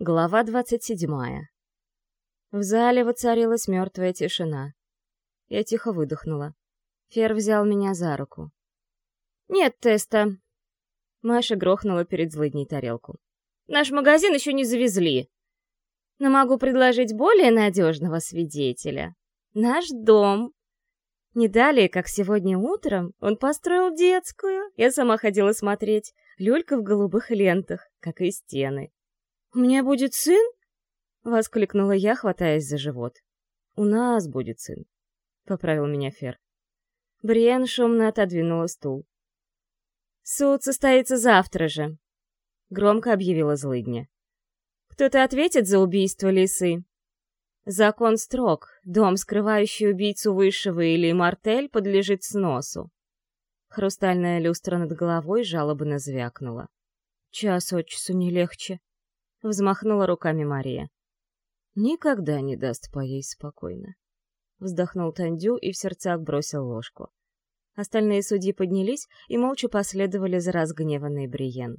Глава двадцать седьмая. В зале воцарилась мертвая тишина. Я тихо выдохнула. Фер взял меня за руку. «Нет теста!» Маша грохнула перед злыдней тарелку. «Наш магазин еще не завезли!» «Но могу предложить более надежного свидетеля. Наш дом!» Не далее, как сегодня утром, он построил детскую. Я сама ходила смотреть. Люлька в голубых лентах, как и стены. «У меня будет сын?» — воскликнула я, хватаясь за живот. «У нас будет сын», — поправил меня Фер. Бриен шумно отодвинула стул. «Суд состоится завтра же», — громко объявила злыдня. «Кто-то ответит за убийство лисы?» «Закон строг. Дом, скрывающий убийцу Высшего или Мартель, подлежит сносу». Хрустальная люстра над головой жалобно звякнула. «Час от часу не легче», — взмахнула руками Мария. «Никогда не даст поесть спокойно». Вздохнул Тандю и в сердцах бросил ложку. Остальные судьи поднялись и молча последовали за разгневанной Бриен.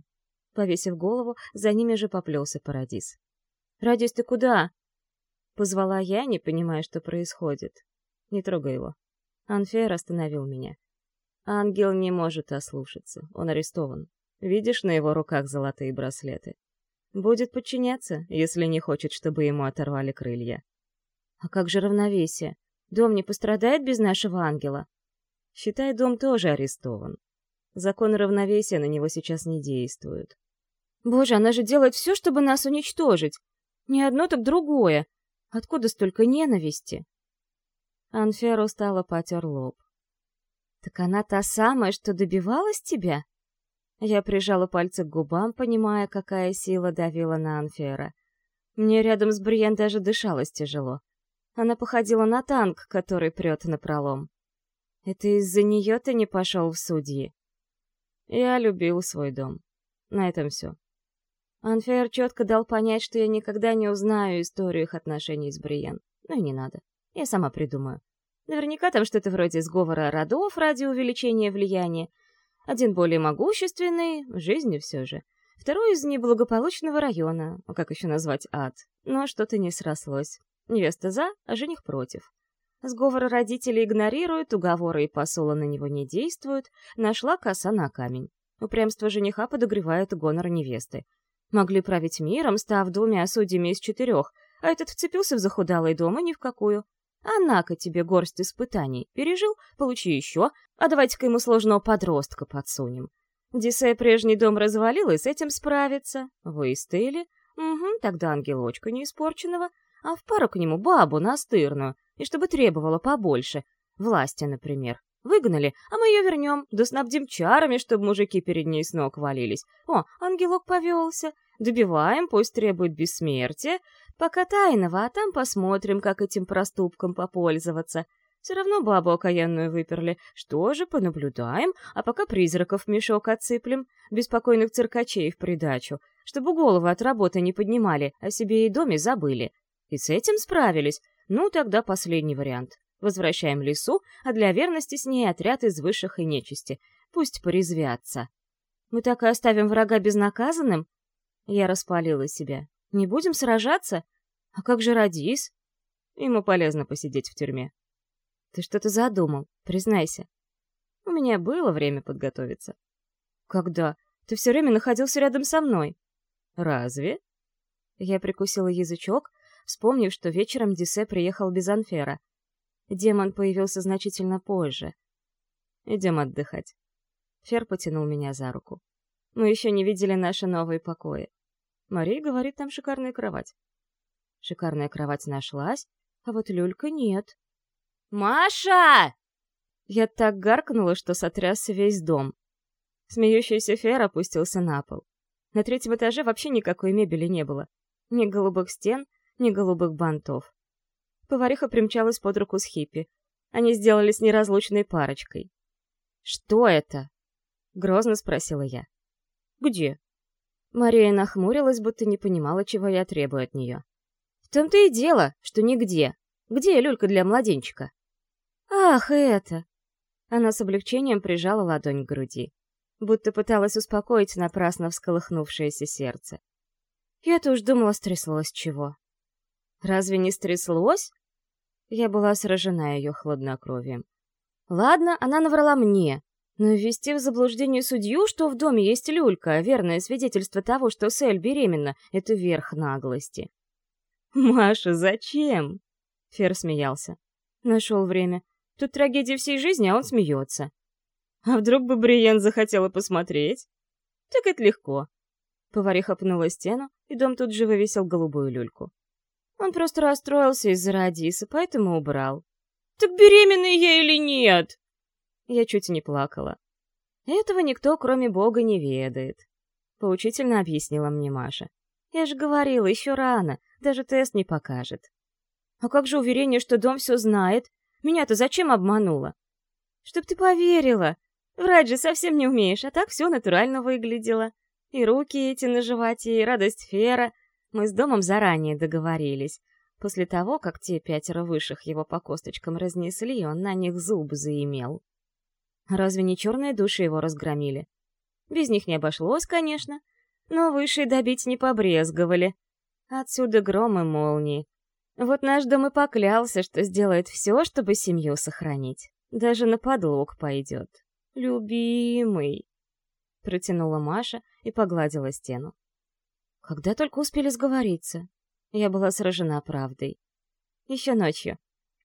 Повесив голову, за ними же поплелся Парадис. «Радис, ты куда?» Позвала я, не понимая, что происходит. «Не трогай его». Анфер остановил меня. Ангел не может ослушаться, он арестован. Видишь на его руках золотые браслеты? Будет подчиняться, если не хочет, чтобы ему оторвали крылья. А как же равновесие? Дом не пострадает без нашего ангела? Считай, дом тоже арестован. Закон равновесия на него сейчас не действуют. Боже, она же делает все, чтобы нас уничтожить. Не одно, так другое. Откуда столько ненависти? Анфер устало потер лоб. Так она та самая, что добивалась тебя? Я прижала пальцы к губам, понимая, какая сила давила на Анфера. Мне рядом с Бриен даже дышалось тяжело. Она походила на танк, который прет напролом. Это из-за нее ты не пошел в судьи? Я любил свой дом. На этом все. Анфер четко дал понять, что я никогда не узнаю историю их отношений с Бриен. Ну и не надо. Я сама придумаю. Наверняка там что-то вроде сговора родов ради увеличения влияния, один более могущественный, жизнью все же. Второй из неблагополучного района, как еще назвать ад. Но что-то не срослось. Невеста за, а жених против. Сговоры родителей игнорируют, уговоры и посола на него не действуют, нашла коса на камень. Упрямство жениха подогревает гонор невесты. Могли править миром, став двумя судьями из четырех, а этот вцепился в захудалый дом и ни в какую. А на-ка тебе горсть испытаний. Пережил, получи еще, а давайте-ка ему сложного подростка подсунем. Дисей прежний дом развалил и с этим справится. Выстояли? Угу, тогда ангелочка неиспорченного, а в пару к нему бабу настырную, и чтобы требовала побольше. Власти, например. Выгнали, а мы ее вернем, да снабдим чарами, чтобы мужики перед ней с ног валились. О, ангелок повелся. Добиваем, пусть требует бессмертия, Пока тайного, а там посмотрим, как этим проступком попользоваться. Все равно бабу окаянную выперли. Что же, понаблюдаем, а пока призраков в мешок отсыплем, беспокойных циркачей в придачу, чтобы головы от работы не поднимали, а себе и доме забыли. И с этим справились. Ну, тогда последний вариант. Возвращаем лесу, а для верности с ней отряд из высших и нечисти. Пусть порезвятся. Мы так и оставим врага безнаказанным? Я распалила себя. Не будем сражаться? А как же Радис? Ему полезно посидеть в тюрьме. Ты что-то задумал, признайся. У меня было время подготовиться. Когда? Ты все время находился рядом со мной. Разве? Я прикусила язычок, вспомнив, что вечером Дисе приехал без Анфера. Демон появился значительно позже. Идем отдыхать. Фер потянул меня за руку. Мы еще не видели наши новые покои. Мария говорит, там шикарная кровать. Шикарная кровать нашлась, а вот люлька нет. «Маша!» Я так гаркнула, что сотрясся весь дом. Смеющийся Фер опустился на пол. На третьем этаже вообще никакой мебели не было. Ни голубых стен, ни голубых бантов. Повариха примчалась под руку с хиппи. Они сделались неразлучной парочкой. «Что это?» — грозно спросила я. «Где?» Мария нахмурилась, будто не понимала, чего я требую от нее. «В том-то и дело, что нигде. Где люлька для младенчика?» «Ах, это!» Она с облегчением прижала ладонь к груди, будто пыталась успокоить напрасно всколыхнувшееся сердце. Я-то уж думала, стряслось чего. Разве не стряслось? Я была сражена ее хладнокровием. Ладно, она наврала мне, но ввести в заблуждение судью, что в доме есть люлька, верное свидетельство того, что Сель беременна, — это верх наглости. «Маша, зачем?» — Фер смеялся. Нашел время. Тут трагедия всей жизни, а он смеется. А вдруг бы Бриен захотела посмотреть? Так это легко. Повариха пнула стену, и дом тут же вывесил голубую люльку. Он просто расстроился из-за Радиса, поэтому убрал. «Так беременная я или нет?» Я чуть не плакала. «Этого никто, кроме Бога, не ведает», — поучительно объяснила мне Маша. «Я же говорила, еще рано, даже тест не покажет». «А как же уверение, что дом все знает? Меня-то зачем обманула?» «Чтоб ты поверила. Врать же совсем не умеешь, а так все натурально выглядело. И руки эти на животе, и радость Фера. Мы с домом заранее договорились. После того, как те пятеро высших его по косточкам разнесли, он на них зуб заимел. Разве не черные души его разгромили? Без них не обошлось, конечно, но высшие добить не побрезговали. Отсюда гром и молнии. Вот наш дом и поклялся, что сделает все, чтобы семью сохранить. Даже на подлог пойдет. Любимый. Протянула Маша и погладила стену. Когда только успели сговориться. Я была сражена правдой. Еще ночью.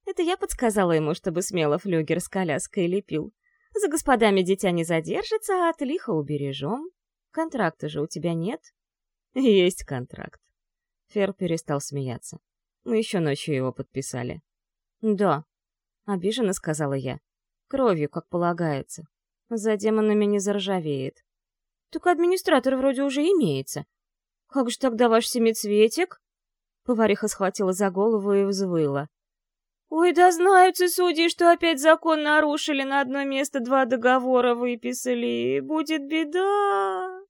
Это я подсказала ему, чтобы смело флюгер с коляской лепил. За господами дитя не задержится, а от лиха убережем. Контракта же у тебя нет? Есть контракт. Фер перестал смеяться. Мы еще ночью его подписали. Да, обиженно сказала я. Кровью, как полагается. За демонами не заржавеет. Так администратор вроде уже имеется. Как же тогда ваш семицветик? Повариха схватила за голову и взвыла. «Ой, да знаются судьи, что опять закон нарушили, на одно место два договора выписали. Будет беда!»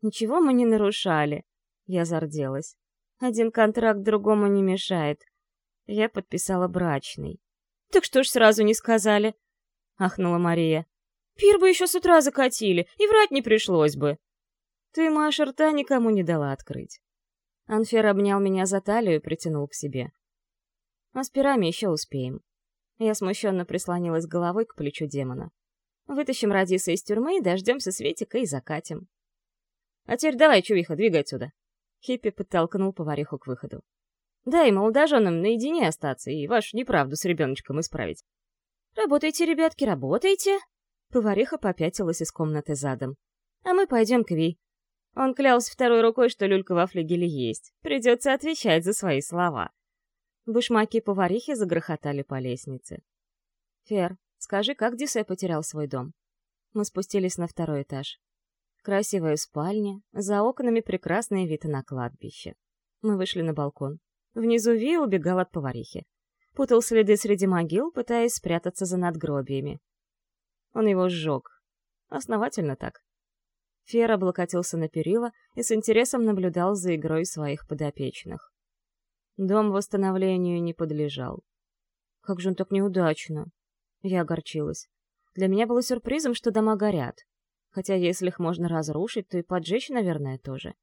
«Ничего мы не нарушали», — я зарделась. «Один контракт другому не мешает. Я подписала брачный». «Так что ж сразу не сказали?» — ахнула Мария. Пир бы еще с утра закатили, и врать не пришлось бы. Ты, Маша, рта никому не дала открыть. Анфер обнял меня за талию и притянул к себе. А с пирами еще успеем. Я смущенно прислонилась головой к плечу демона. Вытащим Радиса из тюрьмы, дождемся Светика и закатим. А теперь давай, чувиха, двигай отсюда. Хиппи подтолкнул повариху к выходу. Дай молодоженам наедине остаться и вашу неправду с ребеночком исправить. Работайте, ребятки, работайте, Повариха попятилась из комнаты задом. «А мы пойдем к Ви». Он клялся второй рукой, что люлька во флигеле есть. Придется отвечать за свои слова. Башмаки поварихи загрохотали по лестнице. «Фер, скажи, как Дисе потерял свой дом?» Мы спустились на второй этаж. Красивая спальня, за окнами прекрасный вид на кладбище. Мы вышли на балкон. Внизу Ви убегал от поварихи. Путал следы среди могил, пытаясь спрятаться за надгробиями. Он его сжег. Основательно так. Фер облокотился на перила и с интересом наблюдал за игрой своих подопечных. Дом восстановлению не подлежал. Как же он так неудачно? Я огорчилась. Для меня было сюрпризом, что дома горят. Хотя если их можно разрушить, то и поджечь, наверное, тоже.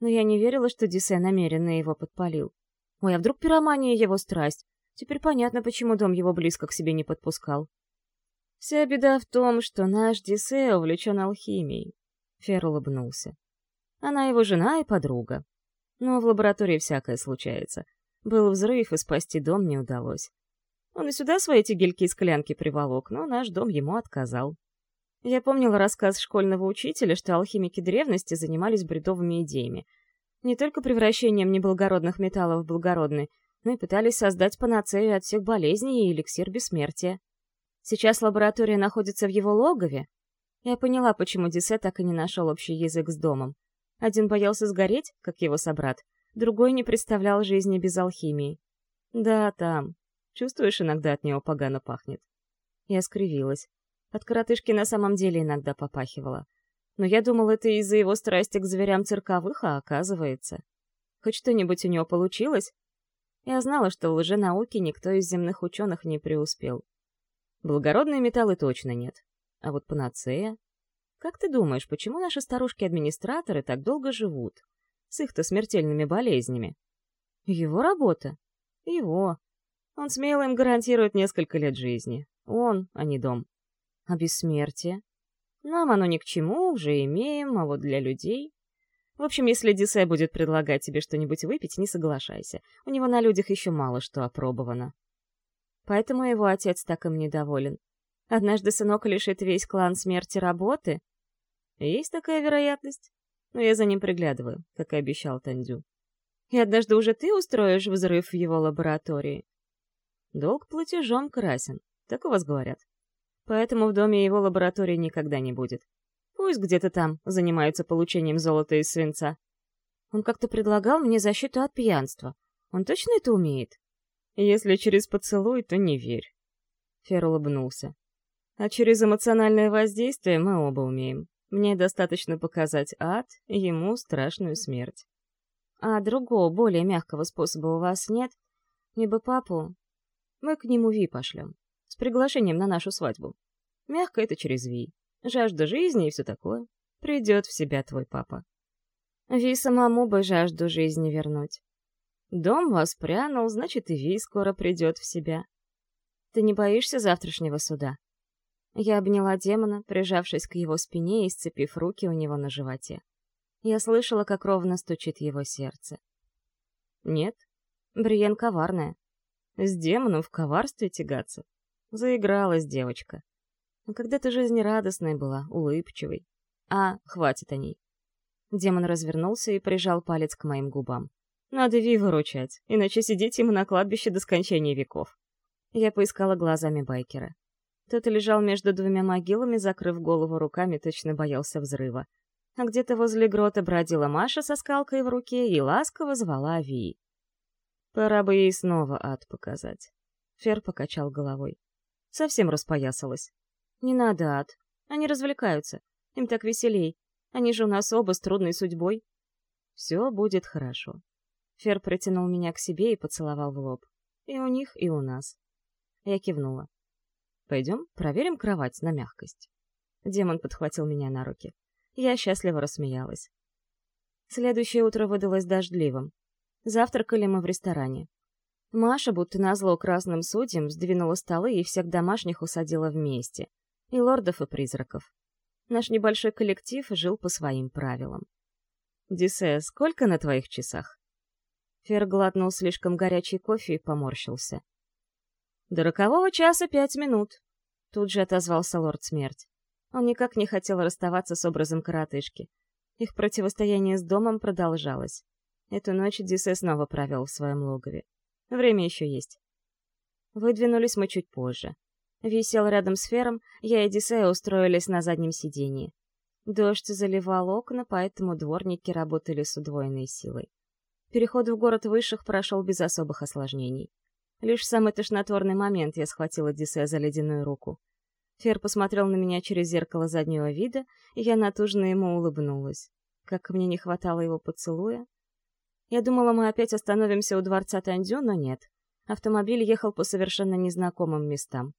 Но я не верила, что Дисе намеренно его подпалил. Ой, а вдруг пиромания его страсть? Теперь понятно, почему дом его близко к себе не подпускал. Вся беда в том, что наш Дисе увлечен алхимией. Фер улыбнулся. Она его жена и подруга. Но в лаборатории всякое случается. Был взрыв, и спасти дом не удалось. Он и сюда свои тигельки и склянки приволок, но наш дом ему отказал. Я помнила рассказ школьного учителя, что алхимики древности занимались бредовыми идеями. Не только превращением неблагородных металлов в благородные, но и пытались создать панацею от всех болезней и эликсир бессмертия. Сейчас лаборатория находится в его логове. Я поняла, почему Дисе так и не нашел общий язык с домом. Один боялся сгореть, как его собрат, другой не представлял жизни без алхимии. Да, там. Чувствуешь, иногда от него погано пахнет. Я скривилась. От коротышки на самом деле иногда попахивало. Но я думал, это из-за его страсти к зверям цирковых, а оказывается. Хоть что-нибудь у него получилось? Я знала, что в лженауке никто из земных ученых не преуспел. Благородные металлы точно нет. А вот панацея... Как ты думаешь, почему наши старушки-администраторы так долго живут? с их-то смертельными болезнями. Его работа. Его. Он смело им гарантирует несколько лет жизни. Он, а не дом. А бессмертие? Нам оно ни к чему, уже имеем, а вот для людей... В общем, если Диссе будет предлагать тебе что-нибудь выпить, не соглашайся. У него на людях еще мало что опробовано. Поэтому его отец так им недоволен. Однажды сынок лишит весь клан смерти работы. Есть такая вероятность. Но я за ним приглядываю, как и обещал Тандю. И однажды уже ты устроишь взрыв в его лаборатории. Долг платежом красен, так у вас говорят. Поэтому в доме его лаборатории никогда не будет. Пусть где-то там занимаются получением золота из свинца. Он как-то предлагал мне защиту от пьянства. Он точно это умеет? Если через поцелуй, то не верь. Фер улыбнулся. А через эмоциональное воздействие мы оба умеем. Мне достаточно показать ад, ему страшную смерть. А другого, более мягкого способа у вас нет? Бы папу... Мы к нему Ви пошлем. С приглашением на нашу свадьбу. Мягко это через Ви. Жажда жизни и все такое. Придет в себя твой папа. Ви самому бы жажду жизни вернуть. Дом воспрянул, значит, и Ви скоро придет в себя. Ты не боишься завтрашнего суда? Я обняла демона, прижавшись к его спине и сцепив руки у него на животе. Я слышала, как ровно стучит его сердце. Нет, Бриен коварная. С демоном в коварстве тягаться. Заигралась девочка. А когда-то жизнерадостной была, улыбчивой. А, хватит о ней. Демон развернулся и прижал палец к моим губам. Надо Ви выручать, иначе сидеть ему на кладбище до скончания веков. Я поискала глазами байкера. Тот лежал между двумя могилами, закрыв голову руками, точно боялся взрыва. А где-то возле грота бродила Маша со скалкой в руке и ласково звала Ви. Пора бы ей снова ад показать. Фер покачал головой. Совсем распоясалась. Не надо ад. Они развлекаются. Им так веселей. Они же у нас оба с трудной судьбой. Все будет хорошо. Фер притянул меня к себе и поцеловал в лоб. И у них, и у нас. Я кивнула. Пойдем, проверим кровать на мягкость. Демон подхватил меня на руки. Я счастливо рассмеялась. Следующее утро выдалось дождливым. Завтракали мы в ресторане. Маша, будто назло красным судьям, сдвинула столы и всех домашних усадила вместе. И лордов, и призраков. Наш небольшой коллектив жил по своим правилам. «Дисе, сколько на твоих часах?» Фер глотнул слишком горячий кофе и поморщился. «До рокового часа пять минут», — тут же отозвался лорд Смерть. Он никак не хотел расставаться с образом коротышки. Их противостояние с домом продолжалось. Эту ночь Дисе снова провел в своем логове. Время еще есть. Выдвинулись мы чуть позже. Висел рядом с Фером, я и Дисея устроились на заднем сиденье. Дождь заливал окна, поэтому дворники работали с удвоенной силой. Переход в город высших прошел без особых осложнений. Лишь в самый тошнотворный момент я схватила Дисея за ледяную руку. Фер посмотрел на меня через зеркало заднего вида, и я натужно ему улыбнулась. Как мне не хватало его поцелуя. Я думала, мы опять остановимся у дворца Тандю, но нет. Автомобиль ехал по совершенно незнакомым местам.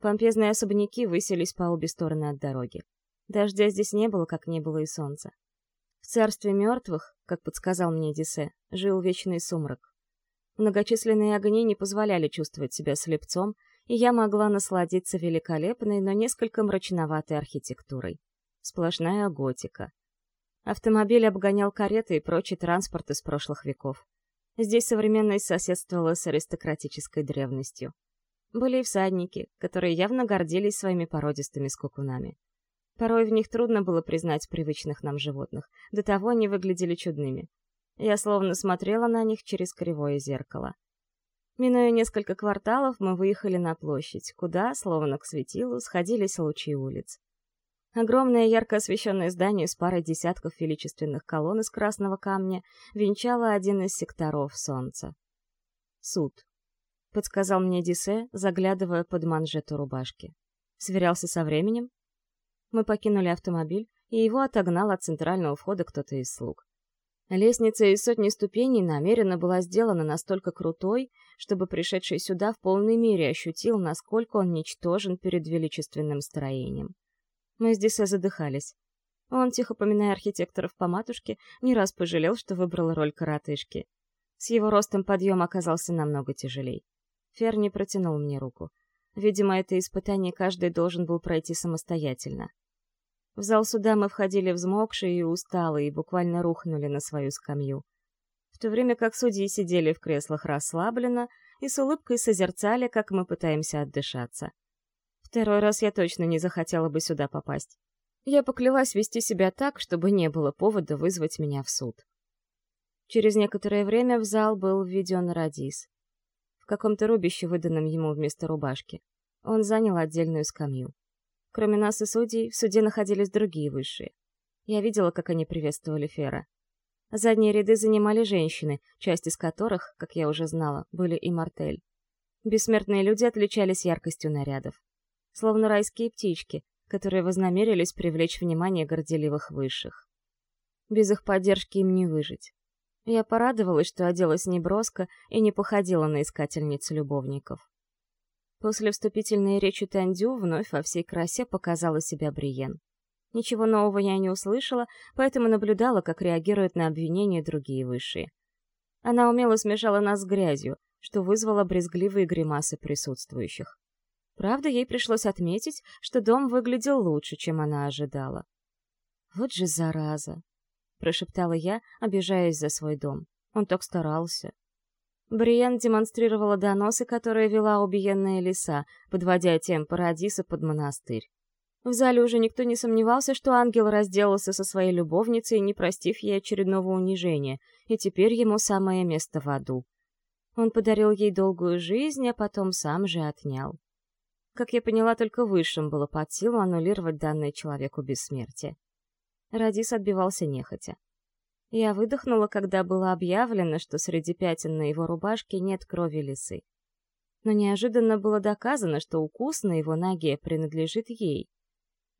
Помпезные особняки высились по обе стороны от дороги. Дождя здесь не было, как не было и солнца. В царстве мертвых, как подсказал мне Дисе, жил вечный сумрак. Многочисленные огни не позволяли чувствовать себя слепцом, и я могла насладиться великолепной, но несколько мрачноватой архитектурой. Сплошная готика. Автомобиль обгонял кареты и прочий транспорт из прошлых веков. Здесь современность соседствовала с аристократической древностью. Были и всадники, которые явно гордились своими породистыми скакунами. Порой в них трудно было признать привычных нам животных, до того они выглядели чудными. Я словно смотрела на них через кривое зеркало. Минуя несколько кварталов, мы выехали на площадь, куда, словно к светилу, сходились лучи улиц. Огромное ярко освещенное здание с парой десятков величественных колонн из красного камня венчало один из секторов солнца. «Суд», — подсказал мне Дисе, заглядывая под манжету рубашки. Сверялся со временем. Мы покинули автомобиль, и его отогнал от центрального входа кто-то из слуг. Лестница из сотни ступеней намеренно была сделана настолько крутой, чтобы пришедший сюда в полной мере ощутил, насколько он ничтожен перед величественным строением. Мы здесь задыхались. Он, тихо поминая архитекторов по матушке, не раз пожалел, что выбрал роль коротышки. С его ростом подъем оказался намного тяжелей. Фер не протянул мне руку. Видимо, это испытание каждый должен был пройти самостоятельно. В зал суда мы входили взмокшие и усталые, и буквально рухнули на свою скамью. В то время как судьи сидели в креслах расслабленно и с улыбкой созерцали, как мы пытаемся отдышаться. Второй раз я точно не захотела бы сюда попасть. Я поклялась вести себя так, чтобы не было повода вызвать меня в суд. Через некоторое время в зал был введен Радис. В каком-то рубище, выданном ему вместо рубашки. Он занял отдельную скамью. Кроме нас и судей, в суде находились другие высшие. Я видела, как они приветствовали Фера. Задние ряды занимали женщины, часть из которых, как я уже знала, были и Мартель. Бессмертные люди отличались яркостью нарядов. Словно райские птички, которые вознамерились привлечь внимание горделивых высших. Без их поддержки им не выжить. Я порадовалась, что оделась неброско и не походила на искательницу любовников. После вступительной речи Тандю вновь во всей красе показала себя Бриен. Ничего нового я не услышала, поэтому наблюдала, как реагируют на обвинения другие высшие. Она умело смешала нас с грязью, что вызвало брезгливые гримасы присутствующих. Правда, ей пришлось отметить, что дом выглядел лучше, чем она ожидала. Вот же зараза! прошептала я, обижаясь за свой дом. Он так старался. Бриен демонстрировала доносы, которые вела убиенная лиса, подводя тем Парадиса под монастырь. В зале уже никто не сомневался, что ангел разделался со своей любовницей, не простив ей очередного унижения, и теперь ему самое место в аду. Он подарил ей долгую жизнь, а потом сам же отнял. Как я поняла, только высшим было под силу аннулировать данное человеку бессмертие. Радис отбивался нехотя. Я выдохнула, когда было объявлено, что среди пятен на его рубашке нет крови лисы. Но неожиданно было доказано, что укус на его ноге принадлежит ей.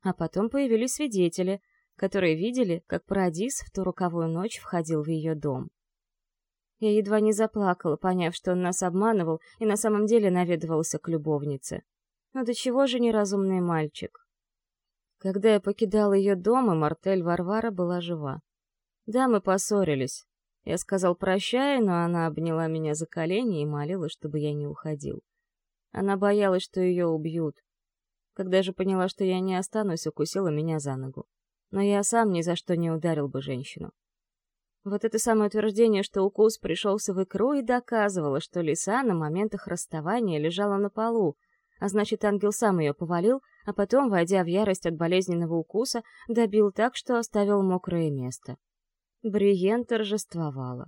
А потом появились свидетели, которые видели, как Парадис в ту роковую ночь входил в ее дом. Я едва не заплакала, поняв, что он нас обманывал и на самом деле наведывался к любовнице. Но до чего же неразумный мальчик? Когда я покидал ее дом, и Мартель Варвара была жива. Да, мы поссорились. Я сказал прощай, но она обняла меня за колени и молила, чтобы я не уходил. Она боялась, что ее убьют. Когда же поняла, что я не останусь, укусила меня за ногу. Но я сам ни за что не ударил бы женщину. Вот это самое утверждение, что укус пришелся в икру, и доказывало, что лиса на моментах расставания лежала на полу, а значит, ангел сам ее повалил, а потом, войдя в ярость от болезненного укуса, добил так, что оставил мокрое место. Бриен торжествовала.